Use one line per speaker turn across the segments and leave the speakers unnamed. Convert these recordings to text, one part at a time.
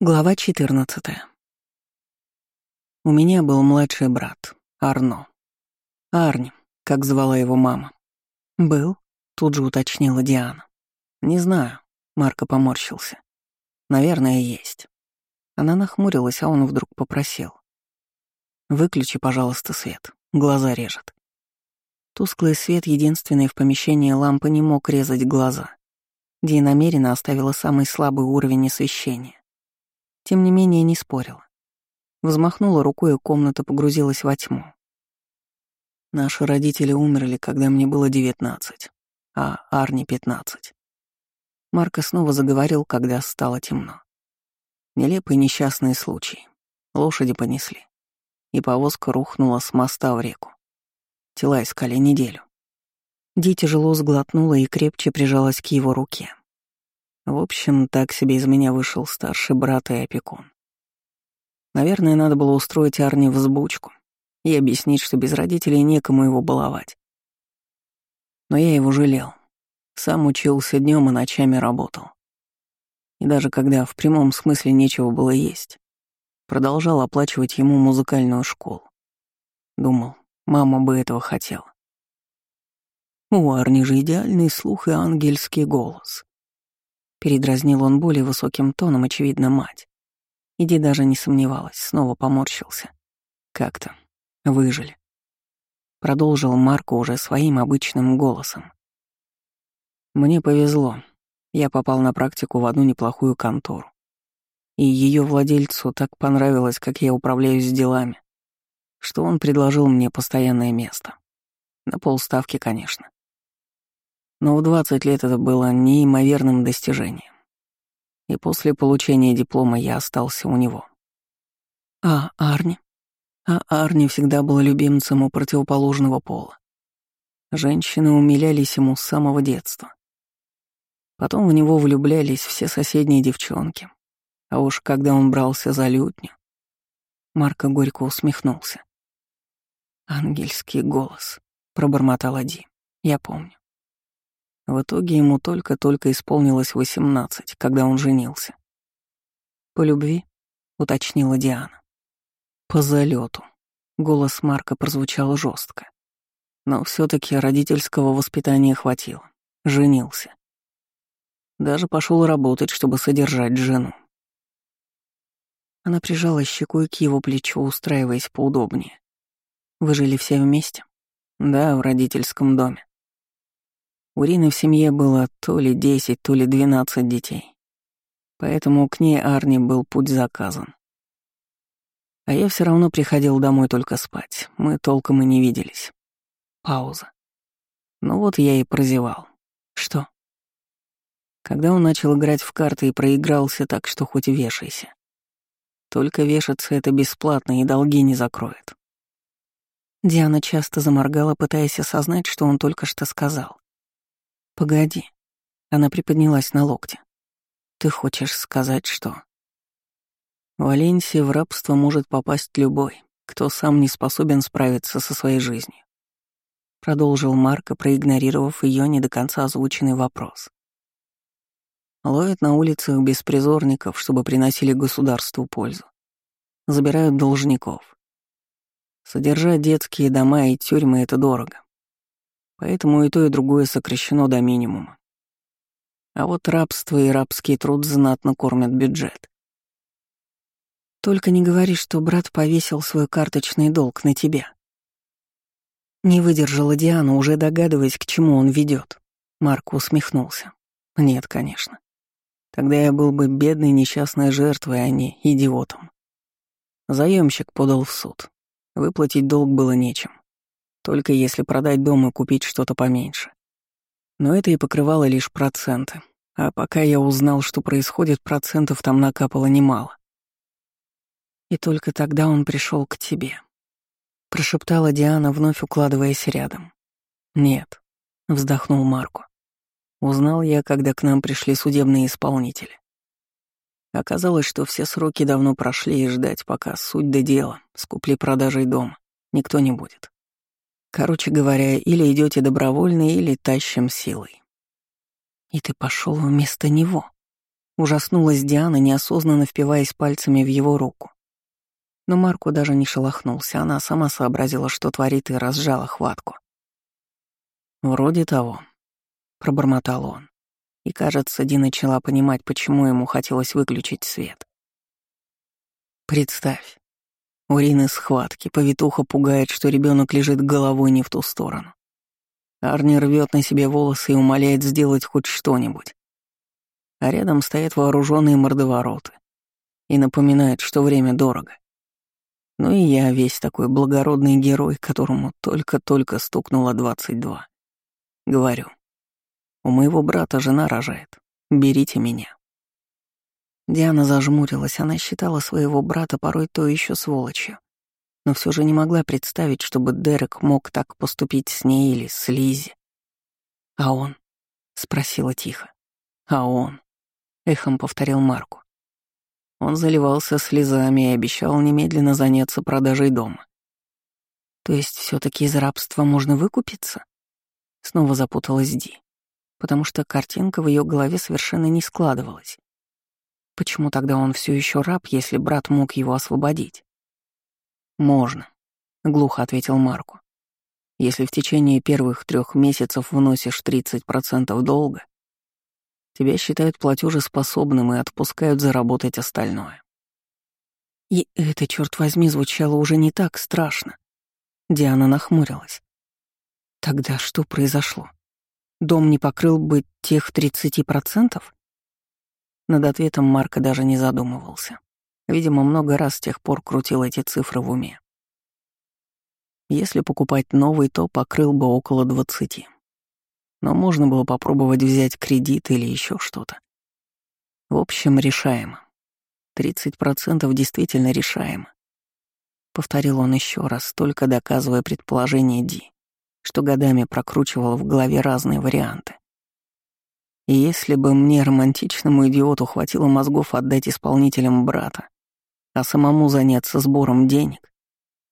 Глава 14. У меня был младший брат, Арно. Арни, как звала его мама. «Был?» — тут же уточнила Диана. «Не знаю», — Марко поморщился. «Наверное, есть». Она нахмурилась, а он вдруг попросил. «Выключи, пожалуйста, свет. Глаза режет». Тусклый свет, единственный в помещении лампы, не мог резать глаза. Ди намеренно оставила самый слабый уровень освещения. Тем не менее, не спорила. Взмахнула рукой, и комната погрузилась во тьму. Наши родители умерли, когда мне было девятнадцать, а Арни — пятнадцать. Марко снова заговорил, когда стало темно. Нелепый несчастный случай. Лошади понесли. И повозка рухнула с моста в реку. Тела искали неделю. Ди тяжело сглотнула и крепче прижалась к его руке. В общем, так себе из меня вышел старший брат и опекун. Наверное, надо было устроить Арни взбучку и объяснить, что без родителей некому его баловать. Но я его жалел. Сам учился днем и ночами работал. И даже когда в прямом смысле нечего было есть, продолжал оплачивать ему музыкальную школу. Думал, мама бы этого хотела. У Арни же идеальный слух и ангельский голос. Передразнил он более высоким тоном, очевидно, мать. Иди даже не сомневалась, снова поморщился. Как-то. Выжили. Продолжил Марко уже своим обычным голосом. Мне повезло. Я попал на практику в одну неплохую контору. И ее владельцу так понравилось, как я управляюсь делами, что он предложил мне постоянное место. На полставки, конечно. Но в 20 лет это было неимоверным достижением. И после получения диплома я остался у него. А Арни? А Арни всегда был любимцем у противоположного пола. Женщины умилялись ему с самого детства. Потом в него влюблялись все соседние девчонки. А уж когда он брался за лютню... Марко горько усмехнулся. «Ангельский голос», — пробормотала Ди. «Я помню. В итоге ему только-только исполнилось восемнадцать, когда он женился. «По любви?» — уточнила Диана. «По залету. Голос Марка прозвучал жестко. Но все таки родительского воспитания хватило. Женился. Даже пошел работать, чтобы содержать жену. Она прижала щекой к его плечу, устраиваясь поудобнее. «Вы жили все вместе?» «Да, в родительском доме. У Рины в семье было то ли десять, то ли двенадцать детей. Поэтому к ней Арни был путь заказан. А я все равно приходил домой только спать. Мы толком и не виделись. Пауза. Ну вот я и прозевал. Что? Когда он начал играть в карты и проигрался так, что хоть вешайся. Только вешаться это бесплатно и долги не закроет. Диана часто заморгала, пытаясь осознать, что он только что сказал. «Погоди». Она приподнялась на локте. «Ты хочешь сказать, что...» В Валенсии в рабство может попасть любой, кто сам не способен справиться со своей жизнью. Продолжил Марко, проигнорировав ее не до конца озвученный вопрос. Ловят на улицах беспризорников, чтобы приносили государству пользу. Забирают должников. Содержать детские дома и тюрьмы — это дорого. Поэтому и то, и другое сокращено до минимума. А вот рабство и рабский труд знатно кормят бюджет. Только не говори, что брат повесил свой карточный долг на тебя. Не выдержала Диана, уже догадываясь, к чему он ведет. Марк усмехнулся. Нет, конечно. Тогда я был бы бедной несчастной жертвой, а не идиотом. Заемщик подал в суд. Выплатить долг было нечем. Только если продать дом и купить что-то поменьше. Но это и покрывало лишь проценты. А пока я узнал, что происходит, процентов там накапало немало. И только тогда он пришел к тебе. Прошептала Диана, вновь укладываясь рядом. Нет, вздохнул Марко. Узнал я, когда к нам пришли судебные исполнители. Оказалось, что все сроки давно прошли, и ждать, пока суть до дела, с купли-продажей дома, никто не будет. Короче говоря, или идете добровольно, или тащим силой. И ты пошел вместо него. Ужаснулась Диана, неосознанно впиваясь пальцами в его руку. Но Марку даже не шелохнулся, она сама сообразила, что творит, и разжала хватку. «Вроде того», — пробормотал он. И, кажется, Ди начала понимать, почему ему хотелось выключить свет. «Представь, у Рины схватки, повитуха пугает, что ребенок лежит головой не в ту сторону. Арни рвет на себе волосы и умоляет сделать хоть что-нибудь. А рядом стоят вооруженные мордовороты и напоминают, что время дорого. Ну и я весь такой благородный герой, которому только-только стукнуло 22. Говорю, у моего брата жена рожает. Берите меня. Диана зажмурилась, она считала своего брата порой то еще сволочью. Но все же не могла представить, чтобы Дерек мог так поступить с ней или с Лизи. «А он?» — спросила тихо. «А он?» — эхом повторил Марку. Он заливался слезами и обещал немедленно заняться продажей дома. То есть все таки из рабства можно выкупиться? Снова запуталась Ди, потому что картинка в ее голове совершенно не складывалась. Почему тогда он все еще раб, если брат мог его освободить? Можно, глухо ответил Марку. Если в течение первых трех месяцев вносишь 30% долга, Тебя считают платежеспособным и отпускают заработать остальное. И это, черт возьми, звучало уже не так страшно. Диана нахмурилась. Тогда что произошло? Дом не покрыл бы тех 30%? Над ответом Марка даже не задумывался. Видимо, много раз с тех пор крутил эти цифры в уме. Если покупать новый, то покрыл бы около двадцати но можно было попробовать взять кредит или еще что-то. В общем, решаемо. 30% действительно решаемо. Повторил он еще раз, только доказывая предположение Ди, что годами прокручивал в голове разные варианты. И если бы мне, романтичному идиоту, хватило мозгов отдать исполнителям брата, а самому заняться сбором денег,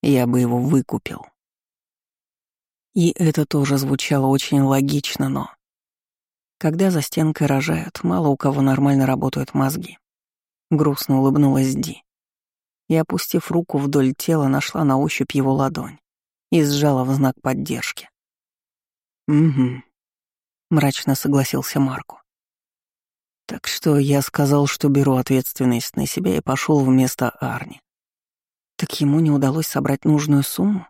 я бы его выкупил. И это тоже звучало очень логично, но... Когда за стенкой рожают, мало у кого нормально работают мозги. Грустно улыбнулась Ди. И, опустив руку вдоль тела, нашла на ощупь его ладонь и сжала в знак поддержки. «Угу», — мрачно согласился Марку. Так что я сказал, что беру ответственность на себя и пошел вместо Арни. Так ему не удалось собрать нужную сумму?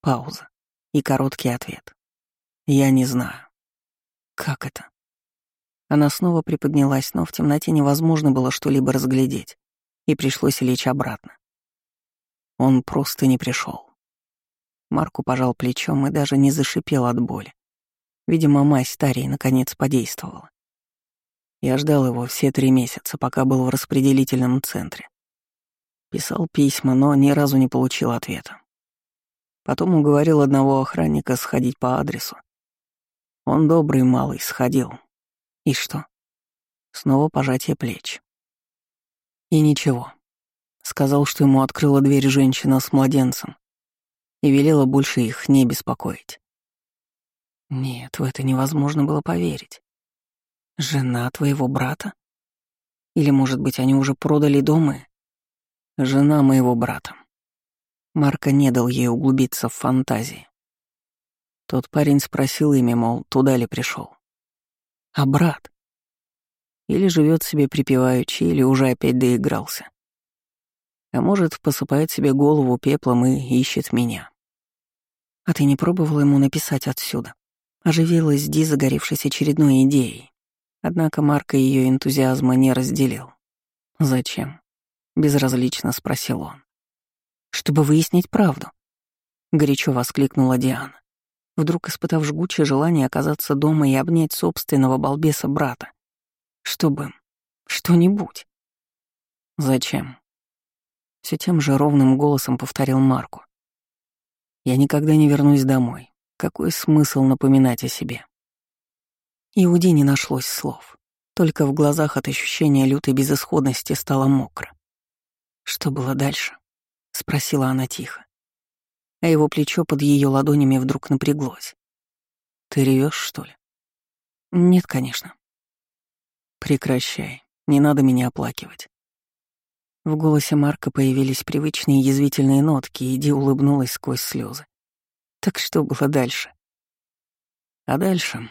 Пауза. И короткий ответ. «Я не знаю». «Как это?» Она снова приподнялась, но в темноте невозможно было что-либо разглядеть, и пришлось лечь обратно. Он просто не пришел. Марку пожал плечом и даже не зашипел от боли. Видимо, мазь Тарии наконец подействовала. Я ждал его все три месяца, пока был в распределительном центре. Писал письма, но ни разу не получил ответа. Потом уговорил одного охранника сходить по адресу. Он добрый малый, сходил. И что? Снова пожатие плеч. И ничего. Сказал, что ему открыла дверь женщина с младенцем и велела больше их не беспокоить. Нет, в это невозможно было поверить. Жена твоего брата? Или, может быть, они уже продали дом и... Жена моего брата. Марка не дал ей углубиться в фантазии. Тот парень спросил имя, мол, туда ли пришел. А брат? Или живет себе припеваючи, или уже опять доигрался. А может, посыпает себе голову пеплом и ищет меня. А ты не пробовал ему написать отсюда? Оживилась Ди, загоревшись очередной идеей. Однако Марка ее энтузиазма не разделил. «Зачем?» — безразлично спросил он чтобы выяснить правду. Горячо воскликнула Диана, вдруг испытав жгучее желание оказаться дома и обнять собственного балбеса брата. Чтобы... что-нибудь. Зачем? Все тем же ровным голосом повторил Марку. Я никогда не вернусь домой. Какой смысл напоминать о себе? И у Ди не нашлось слов. Только в глазах от ощущения лютой безысходности стало мокро. Что было дальше? — спросила она тихо. А его плечо под ее ладонями вдруг напряглось. «Ты ревешь, что ли?» «Нет, конечно». «Прекращай. Не надо меня оплакивать». В голосе Марка появились привычные язвительные нотки, и Ди улыбнулась сквозь слезы. Так что было дальше? А дальше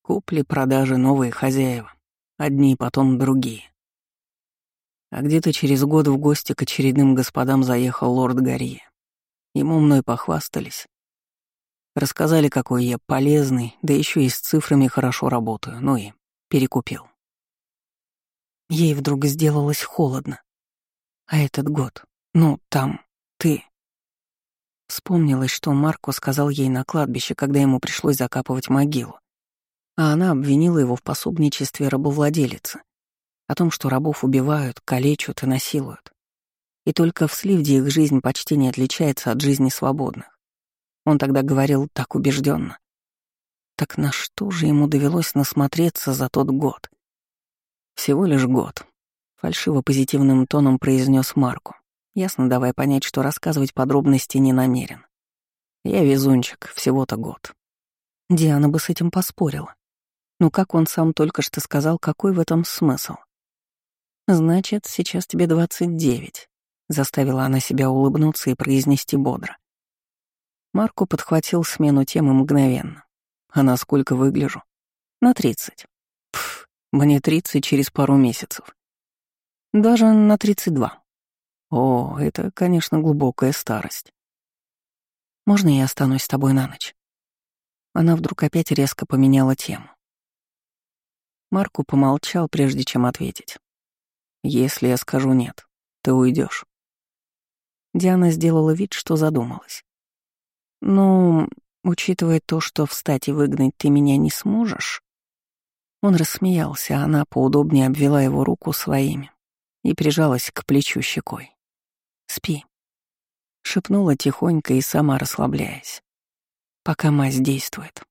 купли, продажи, новые хозяева. Одни, потом другие. А где-то через год в гости к очередным господам заехал лорд Гарье. Ему мной похвастались. Рассказали, какой я полезный, да еще и с цифрами хорошо работаю, ну и перекупил. Ей вдруг сделалось холодно. А этот год, ну, там, ты. Вспомнилось, что Марко сказал ей на кладбище, когда ему пришлось закапывать могилу. А она обвинила его в пособничестве рабовладелицы, о том, что рабов убивают, калечат и насилуют. И только в Сливде их жизнь почти не отличается от жизни свободных. Он тогда говорил так убежденно. Так на что же ему довелось насмотреться за тот год? Всего лишь год. Фальшиво позитивным тоном произнес Марку, ясно давая понять, что рассказывать подробности не намерен. Я везунчик, всего-то год. Диана бы с этим поспорила. Но как он сам только что сказал, какой в этом смысл? Значит, сейчас тебе двадцать девять. Заставила она себя улыбнуться и произнести бодро. Марко подхватил смену темы мгновенно. А насколько выгляжу? На тридцать. Пф, мне тридцать через пару месяцев. Даже на тридцать два. О, это, конечно, глубокая старость. Можно я останусь с тобой на ночь? Она вдруг опять резко поменяла тему. Марку помолчал, прежде чем ответить. «Если я скажу нет, ты уйдешь. Диана сделала вид, что задумалась. «Ну, учитывая то, что встать и выгнать ты меня не сможешь...» Он рассмеялся, а она поудобнее обвела его руку своими и прижалась к плечу щекой. «Спи», — шепнула тихонько и сама расслабляясь, пока мазь действует.